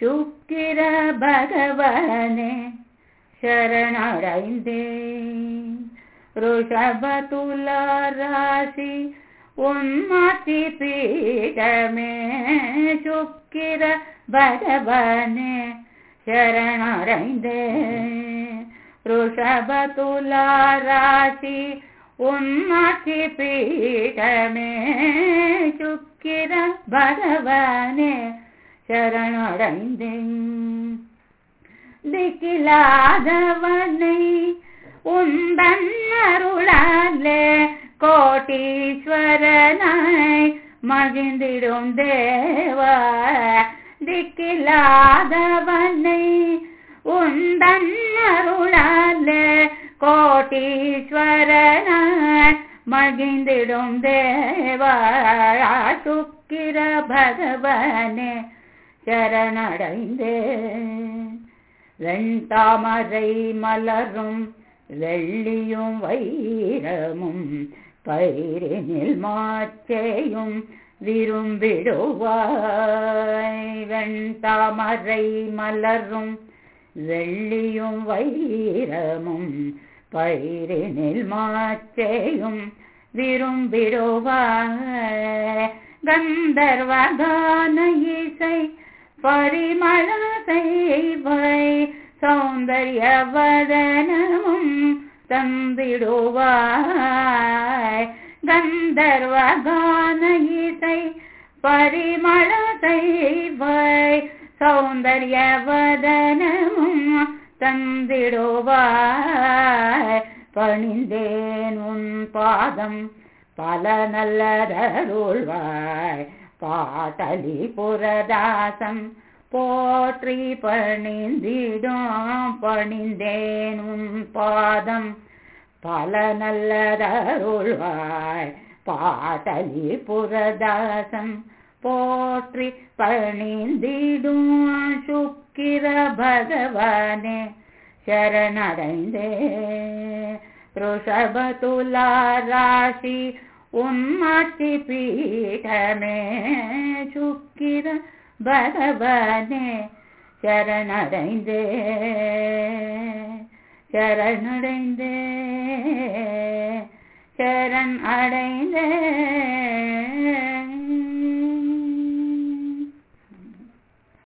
சுக்கிர பகவனே சரணடைந்தேன் ருஷபதுல ராசி உன்மாத்தி பீடமே சுக்கிர பகவனே சரணடைந்தேன் ருஷபதுல ராசி உன்மாத்தி பீடமே சுக்கிர பகவனே சரணடைந்தேன். திக்கிலாதவனை உந்தன் அருளாலே கோட்டீஸ்வரனாய் மகிழ்ந்திடும் தேவா. திக்கிலாதவனை உந்தன் அருளாலே கோட்டீஸ்வரனாய் மகிழ்ந்திடும் தேவா. சுக்கிர பகவனே. சரணடைந்தேன் வெண்தாமரை மலரும் வெள்ளியும் வைரமும் பயிரினில் மாச்சேயும் விரும்பிடுவாய். வெண்தாமரை மலரும் வெள்ளியும் வைரமும் பயிரினில் மாச்சேயும் விரும்பிடுவாய். கந்தர்வகான இசை பரிமள செய்வை சௌந்தர்ய வதனமும் தந்திடுவாய். கந்தர்வகான இசை பரிமள செய்வை சௌந்தர்ய வதனமும் தந்திடுவாய். பணிந்தேன் உன் பாதம் பல நல்லதருள்வாய். பாட்டலி புரதாசம். போற்றி பணிந்திடும் பணிந்தேனும் பாதம். பல நல்லதருள்வாய் பாட்டலி புரதாசம். போற்றி பணிந்திடும் சுக்கிர பகவானே சரணடைந்தே. ருஷபதுலா ராசி உன்மாட்சி பீடமே சுக்கிர பகவானே சரணடைந்தே சரணடைந்தே சரண் அடைந்தே